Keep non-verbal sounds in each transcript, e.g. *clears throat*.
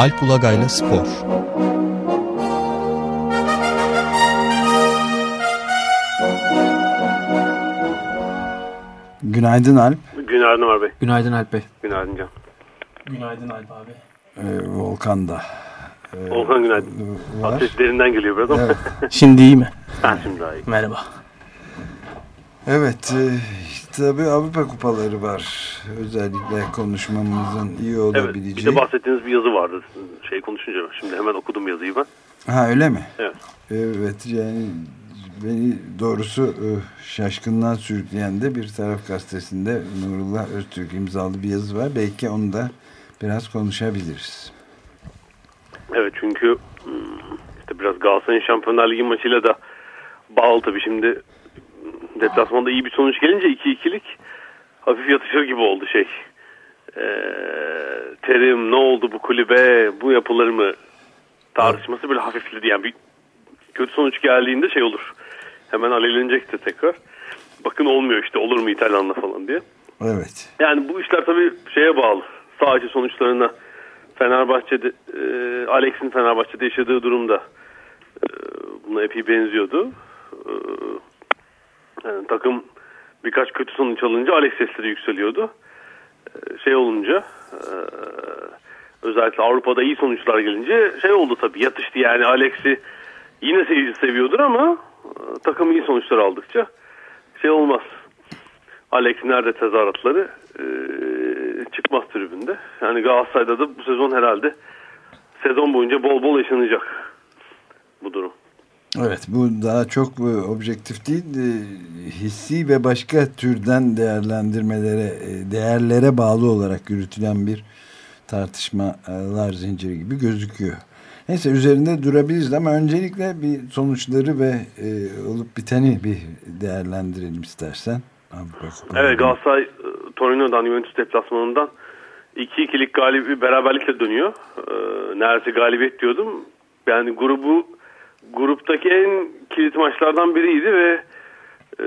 Alp Ulagay'la Spor Günaydın Alp. Günaydın Ömer Bey. Günaydın Alp Bey. Günaydın Can. Günaydın Alp abi. Ee, Volkan da. Ee, Volkan günaydın. Var. Ses derinden geliyor biraz ama. Evet. şimdi iyi mi? Ha, şimdi daha iyi. Merhaba. Evet. E, tabii Avrupa kupaları var. Özellikle konuşmamızın iyi olabileceği. Evet. Bir de bahsettiğiniz bir yazı vardı. Şey konuşunca şimdi hemen okudum yazıyı ben. Ha öyle mi? Evet. Evet yani beni doğrusu e, şaşkınlığa sürükleyen de bir taraf gazetesinde Nurullah Öztürk imzalı bir yazı var. Belki onu da biraz konuşabiliriz. Evet çünkü hmm, işte biraz Galatasaray'ın Şampiyonlar Ligi maçıyla da bağlı tabii şimdi deplasmanda iyi bir sonuç gelince 2-2'lik hafif yatışır gibi oldu şey. Ee, terim ne oldu bu kulübe bu yapıları mı tartışması böyle hafifledi yani bir kötü sonuç geldiğinde şey olur hemen alevlenecektir tekrar. Bakın olmuyor işte olur mu İtalyanla falan diye. Evet. Yani bu işler tabii şeye bağlı. Sadece sonuçlarına Fenerbahçe'de e, Alex'in Fenerbahçe'de yaşadığı durumda e, buna epey benziyordu. E, takım birkaç kötü sonuç alınca Alex sesleri yükseliyordu. E, şey olunca e, özellikle Avrupa'da iyi sonuçlar gelince şey oldu tabii yatıştı yani Alex'i yine seyirci seviyordur ama e, takım iyi sonuçlar aldıkça şey olmaz. Alex nerede tezahüratları e, çıkmaz tribünde. Yani Galatasaray'da da bu sezon herhalde sezon boyunca bol bol yaşanacak bu durum. Evet bu daha çok objektif değil hissi ve başka türden değerlendirmelere değerlere bağlı olarak yürütülen bir tartışmalar zinciri gibi gözüküyor. Neyse üzerinde durabiliriz ama öncelikle bir sonuçları ve e, olup biteni bir değerlendirelim istersen. Evet Galatasaray Torino'dan Juventus deplasmanından 2-2'lik galibi beraberlikle dönüyor. Ee, neredeyse galibiyet diyordum. Yani grubu gruptaki en kilit maçlardan biriydi ve e,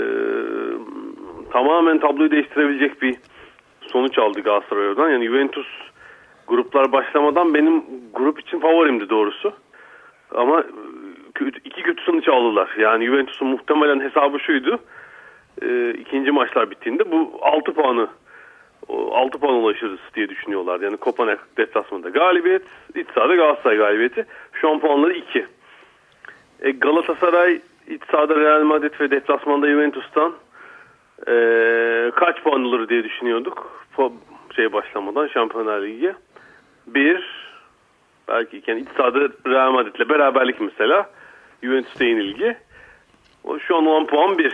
tamamen tabloyu değiştirebilecek bir sonuç aldı Galatasaray oradan. Yani Juventus gruplar başlamadan benim grup için favorimdi doğrusu. Ama iki kötü sonuç aldılar. Yani Juventus'un muhtemelen hesabı şuydu. E, ikinci maçlar bittiğinde bu 6 puanı 6 puan ulaşırız diye düşünüyorlar. Yani Kopenhag deplasmanında galibiyet, iç sahada Galatasaray galibiyeti. Şu an puanları 2. E, Galatasaray iç sahada Real Madrid ve deplasmanda Juventus'tan e, kaç puan alır diye düşünüyorduk. Şey başlamadan Şampiyonlar Ligi. Bir, belki yani iç sahada Real Madrid'le beraberlik mesela. Juventus'ta yenilgi. O şu an olan puan bir.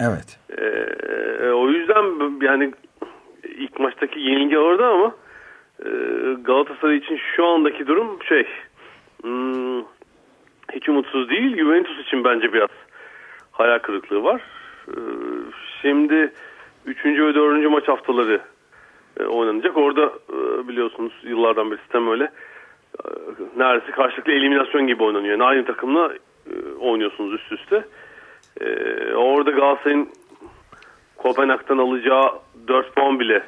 Evet. Ee, o yüzden yani ilk maçtaki yenilgi orada ama e, Galatasaray için şu andaki durum şey hmm, hiç umutsuz değil. Juventus için bence biraz hayal kırıklığı var. Ee, şimdi 3. ve 4. maç haftaları e, oynanacak. Orada e, biliyorsunuz yıllardan beri sistem öyle e, neredeyse karşılıklı eliminasyon gibi oynanıyor. Yani aynı takımla oynuyorsunuz üst üste. Orada Galatasaray'ın Kopenhag'dan alacağı 4 puan bile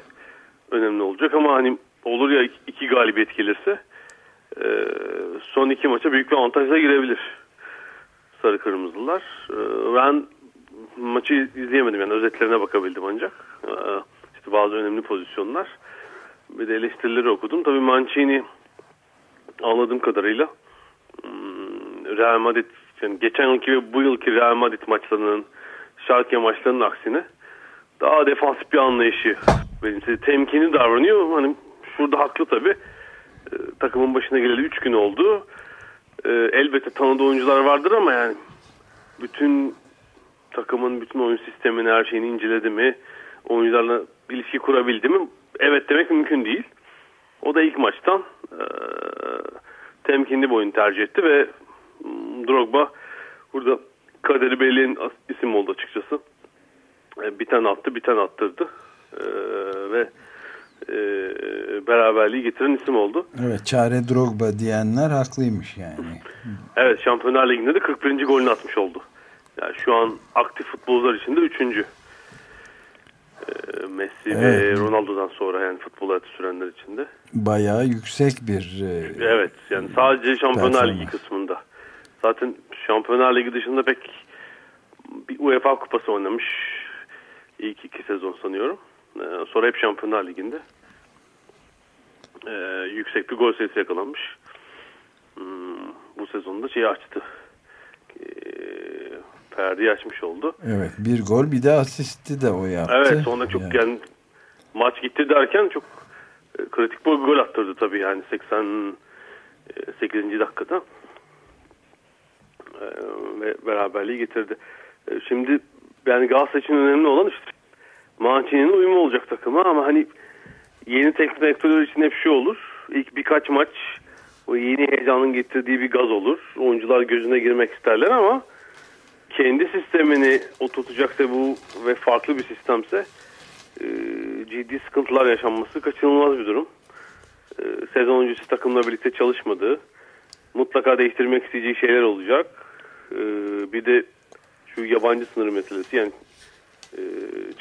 önemli olacak ama hani olur ya iki galibiyet gelirse son iki maça büyük bir avantajla girebilir sarı kırmızılar. E, ben maçı izleyemedim yani özetlerine bakabildim ancak. E, işte bazı önemli pozisyonlar. Bir de eleştirileri okudum. Tabii Mancini anladığım kadarıyla hmm, Real Madrid yani geçen yılki ve bu yılki Real Madrid maçlarının Schalke maçlarının aksine daha defansif bir anlayışı benimse temkinli davranıyor. Hani şurada haklı tabii. Takımın başına geleli 3 gün oldu. E, elbette tanıdığı oyuncular vardır ama yani bütün takımın bütün oyun sistemini her şeyini inceledi mi? Oyuncularla ilişki kurabildi mi? Evet demek mümkün değil. O da ilk maçtan e, temkinli bir oyun tercih etti ve Drogba burada kaderi belirleyen isim oldu açıkçası. E, biten attı, biten attırdı. E, ve e, beraberliği getiren isim oldu. Evet, çare Drogba diyenler haklıymış yani. evet, Şampiyonlar Ligi'nde de 41. golünü atmış oldu. Yani şu an aktif futbolcular içinde üçüncü. E, Messi Messi evet. ve Ronaldo'dan sonra yani futbol hayatı sürenler içinde. Bayağı yüksek bir e, Evet yani sadece Şampiyonlar Ligi kısmında. Zaten Şampiyonlar Ligi dışında pek bir UEFA kupası oynamış. İlk iki sezon sanıyorum. Ee, sonra hep Şampiyonlar Ligi'nde. Ee, yüksek bir gol sayısı yakalanmış. Hmm, bu sezonda şeyi açtı. Ee, perdeyi açmış oldu. Evet bir gol bir de asisti de o yaptı. Evet sonra çok yani, yani maç gitti derken çok e, kritik bir gol attırdı tabii yani 88. dakikada e, ve beraberliği getirdi. E, şimdi yani Galatasaray için önemli olan işte Mancini'nin uyumu olacak takıma ama hani yeni teknik direktörler için hep şu olur. İlk birkaç maç o yeni heyecanın getirdiği bir gaz olur. Oyuncular gözüne girmek isterler ama kendi sistemini oturtacaksa bu ve farklı bir sistemse e, ciddi sıkıntılar yaşanması kaçınılmaz bir durum. E, sezon öncesi takımla birlikte çalışmadığı, mutlaka değiştirmek isteyeceği şeyler olacak. E, bir de şu yabancı sınırı meselesi yani e,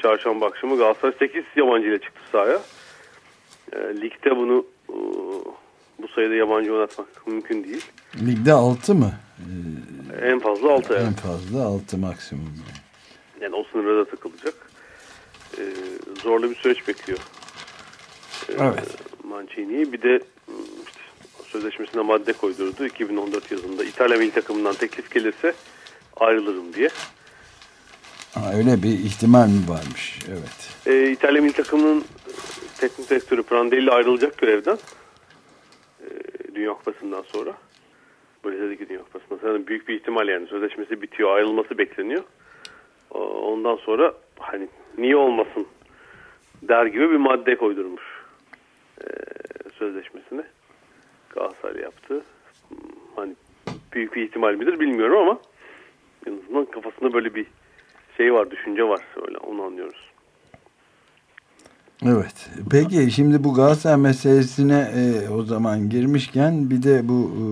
çarşamba akşamı Galatasaray 8 yabancı ile çıktı sahaya. E, ligde bunu e, bu sayıda yabancı oynatmak mümkün değil. Ligde 6 mı? En fazla 6 En fazla 6 maksimum. Yani o sınırda takılacak. Ee, zorlu bir süreç bekliyor. Ee, evet. Mancini'yi bir de işte, sözleşmesine madde koydurdu. 2014 yazında İtalya milli takımından teklif gelirse ayrılırım diye. Ha, öyle bir ihtimal mi varmış? Evet. Ee, İtalya milli takımının teknik direktörü Prandelli ayrılacak görevden. Ee, Dünya Kupası'ndan sonra. Brezilya'daki Dünya Kupası'nda. Yani büyük bir ihtimal yani sözleşmesi bitiyor, ayrılması bekleniyor. Ondan sonra hani niye olmasın der gibi bir madde koydurmuş ee, sözleşmesine. Galatasaray yaptı. Hani büyük bir ihtimal midir bilmiyorum ama en azından kafasında böyle bir şey var, düşünce var. Öyle onu anlıyoruz. Evet. Peki şimdi bu Galatasaray meselesine e, o zaman girmişken bir de bu e,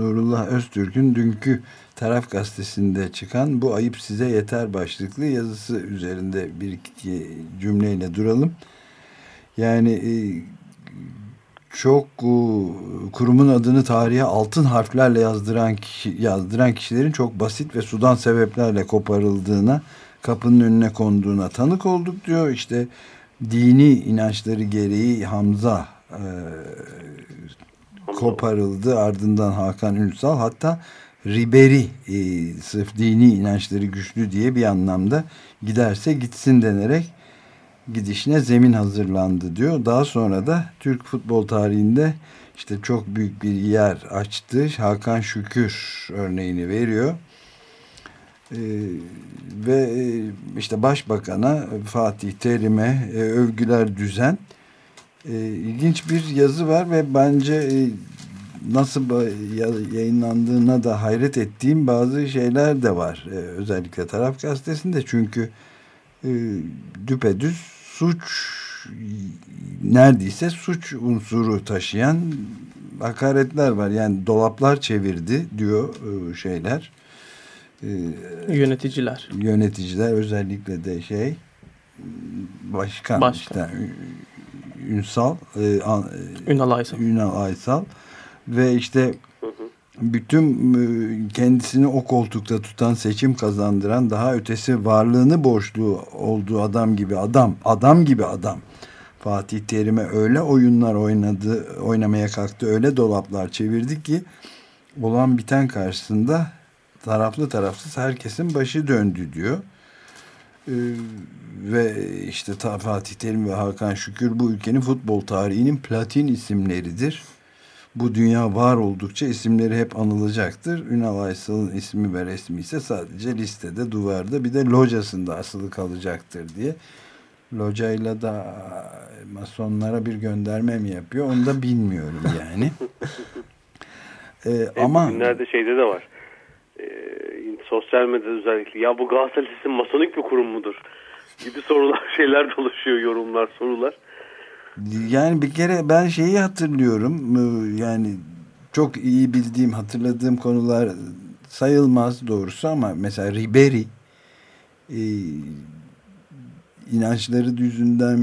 Nurullah Öztürk'ün dünkü Taraf Gazetesi'nde çıkan bu ayıp size yeter başlıklı yazısı üzerinde bir iki cümleyle duralım. Yani e, çok e, kurumun adını tarihe altın harflerle yazdıran yazdıran kişilerin çok basit ve sudan sebeplerle koparıldığına kapının önüne konduğuna tanık olduk diyor. İşte dini inançları gereği Hamza e, koparıldı. Ardından Hakan Ünsal hatta Riberi e, sırf dini inançları güçlü diye bir anlamda giderse gitsin denerek gidişine zemin hazırlandı diyor. Daha sonra da Türk futbol tarihinde işte çok büyük bir yer açtı. Hakan Şükür örneğini veriyor. Ee, ve e, işte başbakana Fatih Terim'e e, övgüler düzen e, ilginç bir yazı var ve bence e, nasıl yayınlandığına da hayret ettiğim bazı şeyler de var. E, özellikle Taraf Gazetesi'nde çünkü e, düpedüz suç neredeyse suç unsuru taşıyan hakaretler var. Yani dolaplar çevirdi diyor e, şeyler. E, yöneticiler. Yöneticiler özellikle de şey başkan, başkan. işte Ünsal e, Ünal Aysal. Ünal Aysal ve işte bütün e, kendisini o koltukta tutan seçim kazandıran daha ötesi varlığını borçlu olduğu adam gibi adam adam gibi adam Fatih Terim'e öyle oyunlar oynadı oynamaya kalktı öyle dolaplar çevirdi ki olan biten karşısında taraflı tarafsız herkesin başı döndü diyor. Ee, ve işte Fatih Terim ve Hakan Şükür bu ülkenin futbol tarihinin platin isimleridir bu dünya var oldukça isimleri hep anılacaktır. Ünal Aysal'ın ismi ve resmi ise sadece listede, duvarda bir de locasında asılı kalacaktır diye. Locayla da masonlara bir gönderme mi yapıyor onu da bilmiyorum yani. *laughs* ee, ama günlerde şeyde de var. Ee, sosyal medyada özellikle ya bu Galatasaray Lisesi masonik bir kurum mudur? gibi sorular *laughs* şeyler dolaşıyor yorumlar sorular. Yani bir kere ben şeyi hatırlıyorum. E, yani çok iyi bildiğim, hatırladığım konular sayılmaz doğrusu ama mesela Ribery e, inançları yüzünden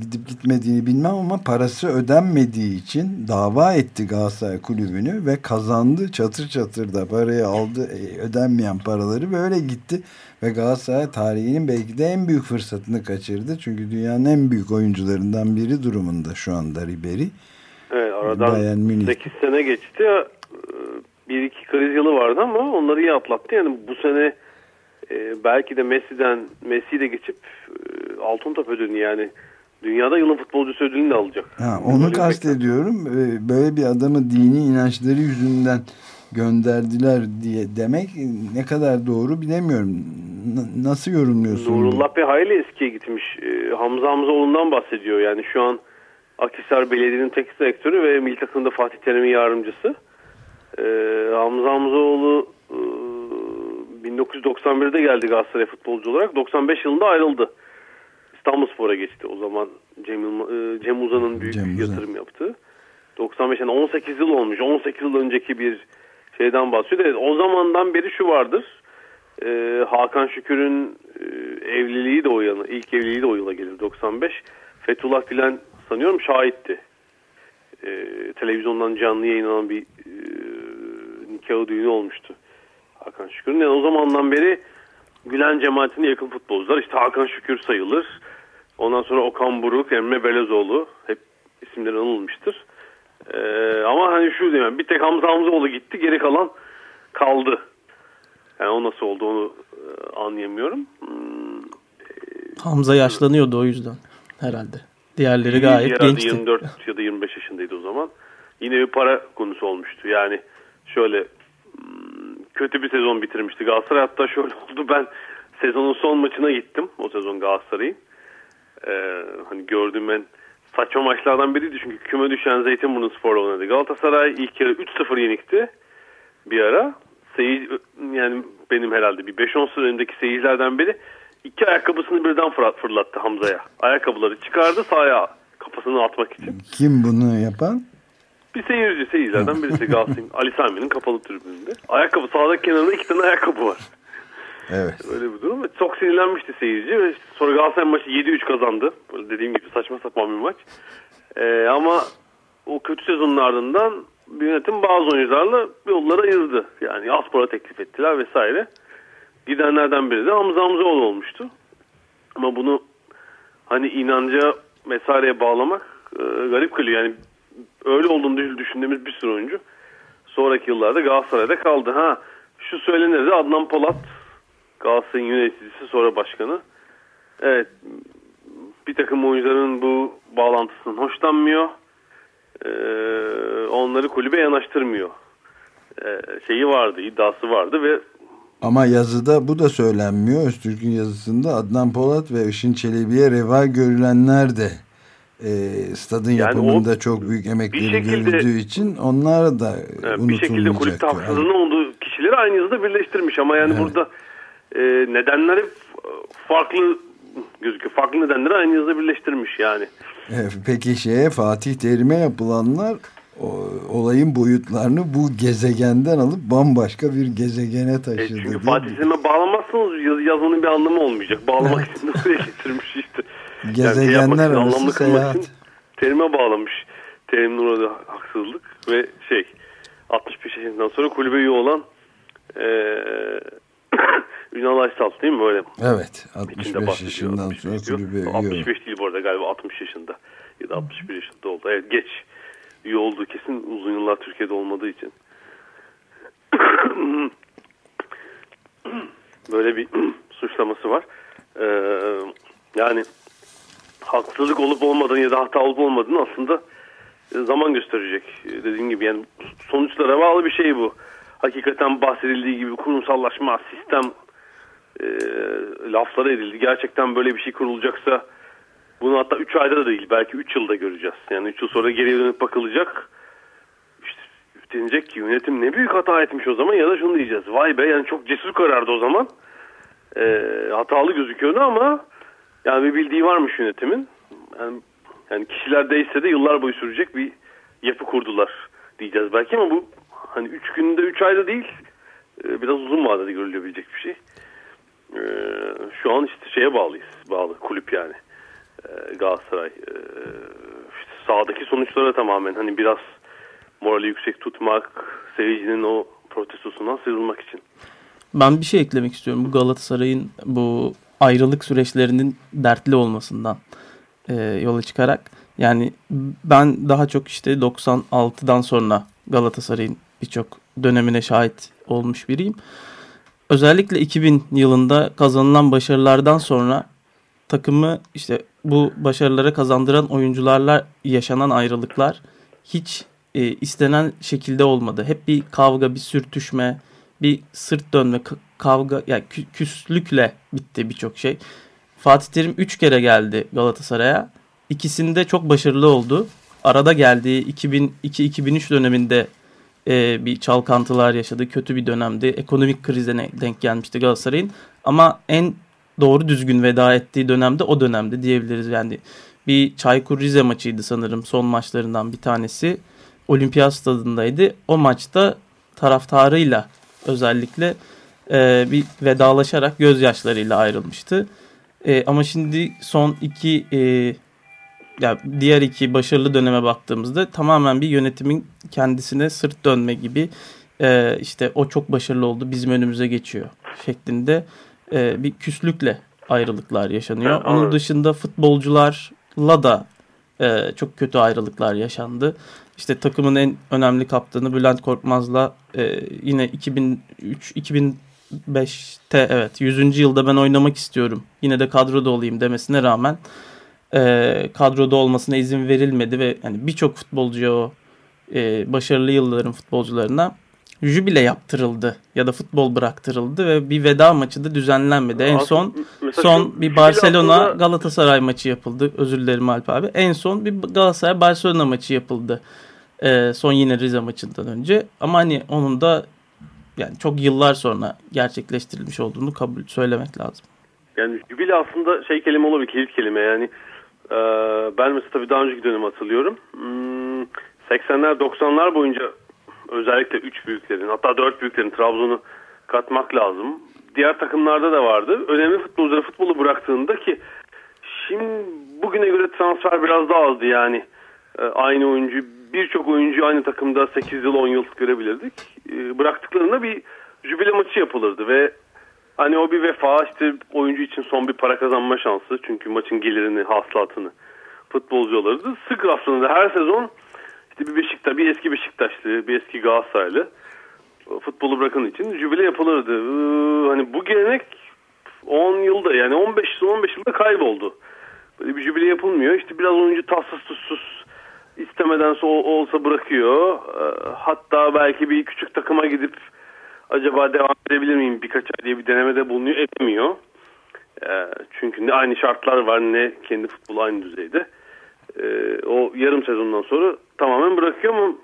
gidip gitmediğini bilmem ama parası ödenmediği için dava etti Galatasaray kulübünü ve kazandı. Çatır çatır da parayı aldı. E, ödenmeyen paraları böyle gitti. Ve Galatasaray tarihinin belki de en büyük fırsatını kaçırdı. Çünkü dünyanın en büyük oyuncularından biri durumunda şu anda Ribery. Evet aradan 8 sene geçti. Ee, bir iki kriz yılı vardı ama onları iyi atlattı. Yani bu sene e, belki de Messi'den Messi'yi de geçip e, altın top ödülünü yani dünyada yılın futbolcusu ödülünü de alacak. Ha, onu kastediyorum. Ee, böyle bir adamı dini inançları yüzünden gönderdiler diye demek ne kadar doğru bilemiyorum. N nasıl yorumluyorsun? Nurullah Bey hayli eskiye gitmiş. Ee, Hamza Hamzaoğlu'ndan bahsediyor. Yani şu an Akhisar Belediye'nin teknik direktörü ve milli takımda Fatih Terim'in yardımcısı. Ee, Hamza Hamzaoğlu e, 1991'de geldi Galatasaray futbolcu olarak. 95 yılında ayrıldı. İstanbulspor'a geçti. O zaman Cem, e, Cem Uzan'ın büyük Cem Uzan. yatırım yaptığı. 95 yani 18 yıl olmuş. 18 yıl önceki bir şeyden bahsediyor. Evet, o zamandan beri şu vardır. Ee, Hakan Şükür'ün e, evliliği de o yana, ilk evliliği de o yıla gelir 95. Fethullah Dilen sanıyorum şahitti. Ee, televizyondan canlı yayınlanan bir e, nikahı düğünü olmuştu. Hakan Şükür'ün. Yani o zamandan beri Gülen cemaatine yakın futbolcular. İşte Hakan Şükür sayılır. Ondan sonra Okan Buruk, Emre Belezoğlu hep isimleri anılmıştır. Ee, ama hani şu diyeyim bir tek Hamza Hamzaoğlu gitti geri kalan kaldı. Yani o nasıl oldu onu e, anlayamıyorum. Hmm, Hamza yaşlanıyordu o yüzden herhalde. Diğerleri gayet gençti. 24 ya da 25 yaşındaydı o zaman. Yine bir para konusu olmuştu. Yani şöyle hmm, kötü bir sezon bitirmişti Galatasaray. Hatta şöyle *laughs* oldu ben sezonun son maçına gittim. O sezon Galatasaray'ın. Ee, hani gördüğüm en saçma maçlardan biriydi çünkü küme düşen Zeytinburnu Spor'la oynadı. Galatasaray ilk yarı 3-0 yenikti bir ara. Seyir, yani benim herhalde bir 5-10 sene önceki seyircilerden biri iki ayakkabısını birden fırlattı Hamza'ya. Ayakkabıları çıkardı sahaya kafasını atmak için. Kim bunu yapan? Bir seyirci seyircilerden birisi Galatasaray'ın *laughs* Ali Sami'nin kapalı tribününde. Ayakkabı sağdaki kenarında iki tane ayakkabı var. Evet. Öyle bir durum. Çok sinirlenmişti seyirci ve sonra Galatasaray maçı 7-3 kazandı. Böyle dediğim gibi saçma sapan bir maç. Ee, ama o kötü sezonun ardından bir yönetim bazı oyuncularla yollara ayırdı. Yani Aspor'a teklif ettiler vesaire. Gidenlerden biri de Hamza Hamzaoğlu olmuştu. Ama bunu hani inanca vesaireye bağlamak e, garip kılıyor. Yani öyle olduğunu düşündüğümüz bir sürü oyuncu sonraki yıllarda Galatasaray'da kaldı. Ha şu söylenirdi Adnan Polat Galatasaray'ın yöneticisi sonra başkanı. Evet bir takım oyuncuların bu bağlantısından hoşlanmıyor. Ee, onları kulübe yanaştırmıyor. Ee, şeyi vardı, iddiası vardı ve ama yazıda bu da söylenmiyor. Öztürk'ün yazısında Adnan Polat ve Işın Çelebi'ye reva görülenler de e, stadın yani yapımında çok büyük emekleri şekilde, görüldüğü için onlar da yani Bir şekilde kulüpte haksızlığının olduğu kişileri aynı yazıda birleştirmiş ama yani evet. burada e, nedenleri farklı gözüküyor. Farklı nedenleri aynı yazıda birleştirmiş yani. Evet, peki şeye Fatih Terim'e yapılanlar o, olayın boyutlarını bu gezegenden alıp bambaşka bir gezegene taşıdı. E çünkü Fatih Terim'e bağlamazsanız yaz, yazmanın bir anlamı olmayacak. Bağlamak evet. için buraya getirmiş işte. Gezegenler yani şey arası seyahat. Terim'e bağlamış. Terim'in orada haksızlık ve şey 65 yaşından sonra kulübe üye olan eee *coughs* Ünal Aysal değil mi böyle? Evet. 65 yaşından sonra kulübe üye 65 değil bu arada galiba 60 yaşında ya da 61 yaşında oldu. Evet geç üye olduğu kesin uzun yıllar Türkiye'de olmadığı için. *coughs* böyle bir *coughs* suçlaması var. Ee, yani haksızlık olup olmadığını ya da hata olup olmadığını aslında zaman gösterecek. Dediğim gibi yani sonuçlara bağlı bir şey bu. Hakikaten bahsedildiği gibi kurumsallaşma, sistem e, laflara edildi. Gerçekten böyle bir şey kurulacaksa bunu hatta 3 ayda da değil belki 3 yılda göreceğiz. Yani 3 yıl sonra geriye dönüp bakılacak. İşte denecek ki yönetim ne büyük hata etmiş o zaman ya da şunu diyeceğiz. Vay be yani çok cesur karardı o zaman. E, hatalı gözüküyordu ama yani bir bildiği varmış yönetimin. Yani, yani kişiler değişse de yıllar boyu sürecek bir yapı kurdular diyeceğiz belki ama bu hani 3 günde 3 ayda değil e, biraz uzun vadede görülebilecek bir şey. E, şu an işte şeye bağlıyız. Bağlı kulüp yani. E, Galatasaray. E, işte sonuçlara tamamen hani biraz morali yüksek tutmak, seyircinin o protestosundan sıyrılmak için. Ben bir şey eklemek istiyorum. Bu Galatasaray'ın bu ayrılık süreçlerinin dertli olmasından e, yola çıkarak. Yani ben daha çok işte 96'dan sonra Galatasaray'ın birçok dönemine şahit olmuş biriyim. Özellikle 2000 yılında kazanılan başarılardan sonra takımı işte bu başarılara kazandıran oyuncularla yaşanan ayrılıklar hiç e, istenen şekilde olmadı. Hep bir kavga, bir sürtüşme, bir sırt dönme, kavga, yani küslükle bitti birçok şey. Fatih Terim 3 kere geldi Galatasaray'a. İkisinde çok başarılı oldu. Arada geldiği 2002-2003 döneminde e, bir çalkantılar yaşadı. Kötü bir dönemdi. Ekonomik krize denk gelmişti Galatasaray'ın. Ama en doğru düzgün veda ettiği dönemde o dönemde diyebiliriz. Yani bir Çaykur Rize maçıydı sanırım son maçlarından bir tanesi. Olimpiyat stadındaydı. O maçta taraftarıyla özellikle e, bir vedalaşarak gözyaşlarıyla ayrılmıştı. E, ama şimdi son iki e, ya diğer iki başarılı döneme baktığımızda tamamen bir yönetimin kendisine sırt dönme gibi e, işte o çok başarılı oldu bizim önümüze geçiyor şeklinde e, bir küslükle ayrılıklar yaşanıyor. Onun dışında futbolcularla da e, çok kötü ayrılıklar yaşandı. İşte takımın en önemli kaptanı Bülent Korkmaz'la e, yine 2003 2005'te evet 100. yılda ben oynamak istiyorum. Yine de kadroda olayım demesine rağmen e, kadroda olmasına izin verilmedi ve yani birçok futbolcuya o e, başarılı yılların futbolcularına jübile yaptırıldı ya da futbol bıraktırıldı ve bir veda maçı da düzenlenmedi. En son son bir Barcelona Galatasaray maçı yapıldı. Özür dilerim Alp abi. En son bir Galatasaray Barcelona maçı yapıldı. Ee, son yine Rize maçından önce. Ama hani onun da yani çok yıllar sonra gerçekleştirilmiş olduğunu kabul söylemek lazım. Yani jübile aslında şey kelime olabilir, kilit kelime yani. E, ben mesela tabii daha önceki dönemi hatırlıyorum. Hmm, 80'ler 90'lar boyunca özellikle 3 büyüklerin hatta 4 büyüklerin Trabzon'u katmak lazım. Diğer takımlarda da vardı. Önemli futbolcuları futbolu bıraktığında ki şimdi bugüne göre transfer biraz daha azdı yani. E, aynı oyuncu birçok oyuncu aynı takımda 8 yıl 10 yıl görebilirdik. E, bıraktıklarında bir jübile maçı yapılırdı ve hani o bir vefa işte oyuncu için son bir para kazanma şansı. Çünkü maçın gelirini, hasılatını futbolcu alırdı. Sık aslında her sezon işte bir Beşiktaş, bir eski Beşiktaşlı, bir eski Galatasaraylı futbolu bırakan için jübile yapılırdı. Ee, hani bu gelenek 10 yılda yani 15 15 yılda kayboldu. Böyle bir jübile yapılmıyor. İşte biraz oyuncu tatsız tutsuz istemeden olsa bırakıyor. Ee, hatta belki bir küçük takıma gidip acaba devam edebilir miyim birkaç ay diye bir denemede bulunuyor. Edemiyor. Ee, çünkü ne aynı şartlar var ne kendi futbolu aynı düzeyde. O yarım sezondan sonra tamamen bırakıyor ama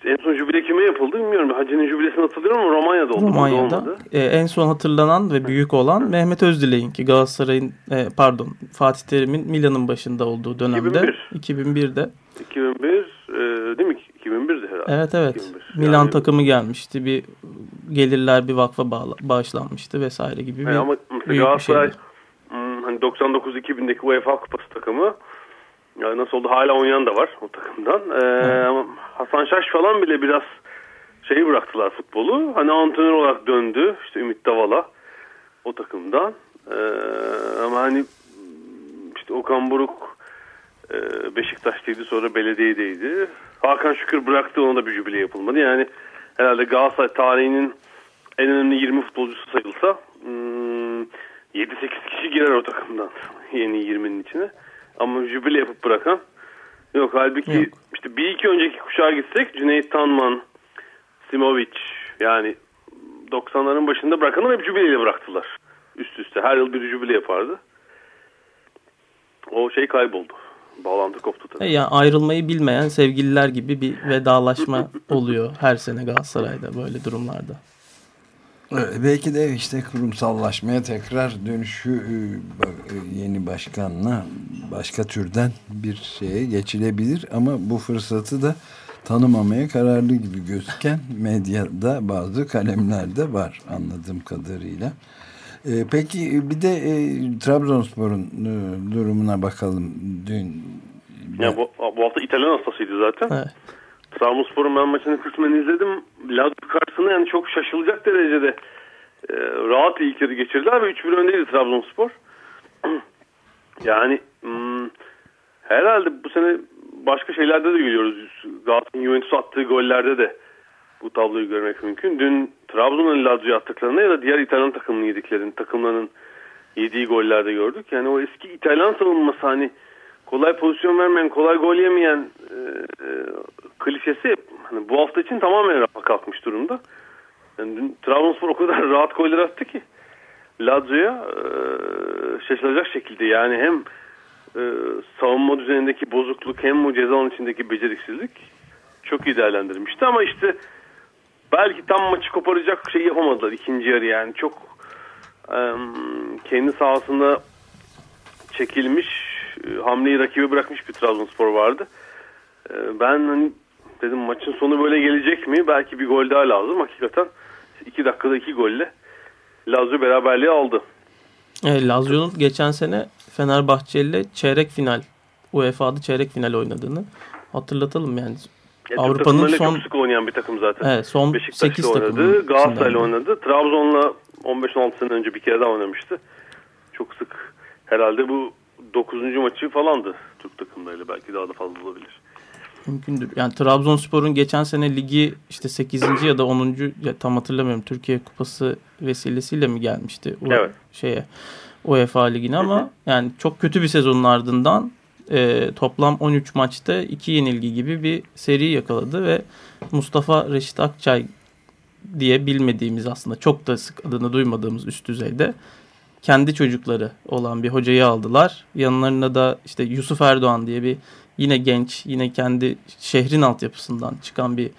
işte en son jübile kime yapıldı bilmiyorum. Hacı'nın jübilesini hatırlıyorum ama Romanya'da oldu. Romanya'da. E, en son hatırlanan ve büyük olan. Mehmet Özdilek'in ki Galatasaray'ın e, pardon Fatih Terim'in Milan'ın başında olduğu dönemde 2001. 2001'de. 2001 e, değil mi? 2001'de herhalde. Evet evet. 2001. Milan yani, takımı gelmişti. Bir gelirler bir vakfa bağla, bağışlanmıştı vesaire gibi bir ama büyük Galatasaray, bir şeydi. Hmm, hani 99-2000'deki UEFA Kupası takımı yani nasıl oldu hala oynayan da var o takımdan. Ee, ama Hasan Şaş falan bile biraz şeyi bıraktılar futbolu. Hani antrenör olarak döndü. İşte Ümit Davala o takımdan. Ee, ama hani işte Okan Buruk e, Beşiktaş'taydı sonra belediyedeydi. Hakan Şükür bıraktı ona da bir jübile yapılmadı. Yani herhalde Galatasaray tarihinin en önemli 20 futbolcusu sayılsa 7-8 kişi girer o takımdan *laughs* yeni 20'nin içine. Ama jübile yapıp bırakan yok. Halbuki yok. işte bir iki önceki kuşağa gitsek Cüneyt Tanman, Simovic yani 90'ların başında bırakanlar hep jübileyle bıraktılar. Üst üste. Her yıl bir jübile yapardı. O şey kayboldu. Bağlantı koptu tabii. Yani ayrılmayı bilmeyen sevgililer gibi bir vedalaşma *laughs* oluyor her sene Galatasaray'da böyle durumlarda. Belki de işte kurumsallaşmaya tekrar dönüşü e, e, yeni başkanla başka türden bir şeye geçilebilir ama bu fırsatı da tanımamaya kararlı gibi gözüken medyada bazı kalemler de var anladığım kadarıyla. E, peki bir de e, Trabzonspor'un e, durumuna bakalım. Dün ya bu, bu hafta İtalyan hastasıydı zaten. Evet. Trabzonspor'un ben maçını kısmen izledim. Lazio karşısında yani çok şaşılacak derecede e, rahat ilk yarı geçirdiler ve 3-1 öndeydi Trabzonspor. *clears throat* yani hmm, herhalde bu sene başka şeylerde de görüyoruz. Galatasaray'ın Juventus attığı gollerde de bu tabloyu görmek mümkün. Dün Trabzon'un Lazio'ya attıklarını ya da diğer İtalyan takımının yediklerini, takımlarının yediği gollerde gördük. Yani o eski İtalyan savunması hani kolay pozisyon vermeyen, kolay gol yemeyen e, e, klişesi hani bu hafta için tamamen rafa kalkmış durumda. Yani dün Trabzonspor o kadar *laughs* rahat goller attı ki Lazio'ya e, şaşılacak şekilde. Yani hem e, savunma düzenindeki bozukluk hem o cezanın içindeki beceriksizlik çok iyi değerlendirmişti. Ama işte belki tam maçı koparacak şey yapamadılar ikinci yarı. Yani çok e, kendi sahasında çekilmiş hamleyi rakibe bırakmış bir Trabzonspor vardı. E, ben hani dedim maçın sonu böyle gelecek mi? Belki bir gol daha lazım. Hakikaten 2 dakikada 2 golle Lazio beraberliği aldı. Evet, Lazio'nun geçen sene Fenerbahçe ile çeyrek final UEFA'da çeyrek final oynadığını hatırlatalım yani. Ya, Avrupa'nın son çok sık oynayan bir takım zaten. Evet, son Beşiktaş'ta 8 oynadı, Galatasaray'la oynadı. Trabzon'la 15-16 sene önce bir kere daha oynamıştı. Çok sık. Herhalde bu 9. maçı falandı Türk takımlarıyla. Belki daha da fazla olabilir. Mümkündür. Yani Trabzonspor'un geçen sene ligi işte 8. ya da 10. Ya tam hatırlamıyorum. Türkiye Kupası vesilesiyle mi gelmişti? O evet. Şeye UEFA ligine ama yani çok kötü bir sezonun ardından e, toplam 13 maçta 2 yenilgi gibi bir seri yakaladı ve Mustafa Reşit Akçay diye bilmediğimiz aslında çok da sık adını duymadığımız üst düzeyde kendi çocukları olan bir hocayı aldılar. Yanlarına da işte Yusuf Erdoğan diye bir yine genç, yine kendi şehrin altyapısından çıkan bir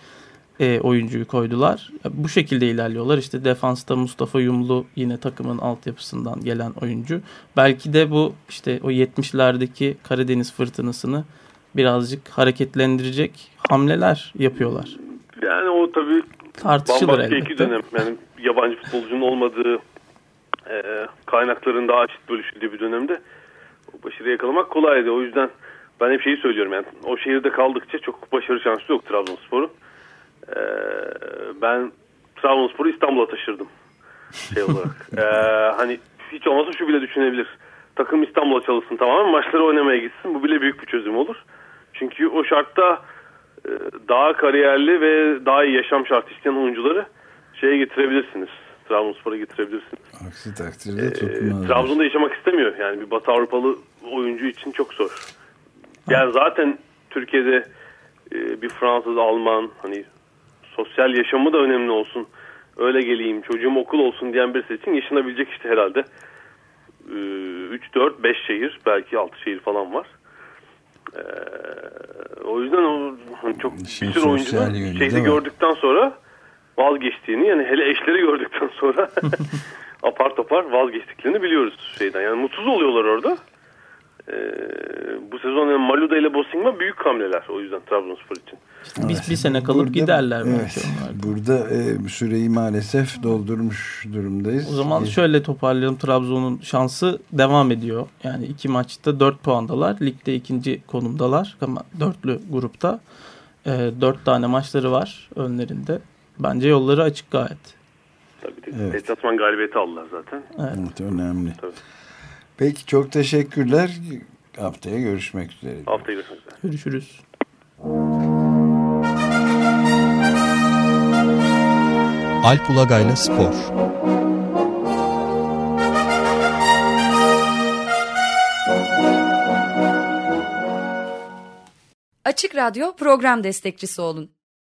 e, oyuncuyu koydular. Bu şekilde ilerliyorlar. İşte defansta Mustafa Yumlu yine takımın altyapısından gelen oyuncu. Belki de bu işte o 70'lerdeki Karadeniz fırtınasını birazcık hareketlendirecek hamleler yapıyorlar. Yani o tabii tartışılır bambaşka elbette. iki dönem. Yani yabancı futbolcunun olmadığı e, kaynakların daha açık bölüşüldüğü bir dönemde o başarı yakalamak kolaydı. O yüzden ben hep şeyi söylüyorum yani o şehirde kaldıkça çok başarı şansı yok Trabzonspor'un. Ee, ben Trabzonspor'u İstanbul'a taşırdım şey olarak. *laughs* ee, hani hiç olmazsa şu bile düşünebilir. Takım İstanbul'a çalışsın tamamen maçları oynamaya gitsin. Bu bile büyük bir çözüm olur. Çünkü o şartta e, daha kariyerli ve daha iyi yaşam şartı isteyen oyuncuları şeye getirebilirsiniz. Trabzonspor'a getirebilirsiniz. Aksi takdirde ee, Trabzon'da yaşamak istemiyor. Yani bir Batı Avrupalı oyuncu için çok zor. Yani zaten Türkiye'de e, bir Fransız, Alman hani sosyal yaşamı da önemli olsun. Öyle geleyim, çocuğum okul olsun diyen birisi için yaşanabilecek işte herhalde. 3, 4, 5 şehir, belki 6 şehir falan var. Ee, o yüzden o hani çok İşin bir sürü şeyi gördükten sonra vazgeçtiğini yani hele eşleri gördükten sonra *laughs* apar topar vazgeçtiklerini biliyoruz şeyden. Yani mutsuz oluyorlar orada. Ee, bu sezon yani Maluda ile Bosingma büyük hamleler o yüzden Trabzonspor için. İşte bir, bir sene kalıp burada, giderler. Evet, burada e, süreyi maalesef doldurmuş durumdayız. O zaman şöyle toparlayalım. Trabzon'un şansı devam ediyor. Yani iki maçta dört puandalar. Ligde ikinci konumdalar. Ama dörtlü grupta. E, dört tane maçları var önlerinde. Bence yolları açık gayet. Tabii. Evet. Deplasman galibiyeti aldılar zaten. Evet, evet önemli. Tabii. Peki çok teşekkürler. Haftaya görüşmek üzere. Haftaya görüşmek üzere. Görüşürüz. Alp Ulagay'la Spor Açık Radyo program destekçisi olun.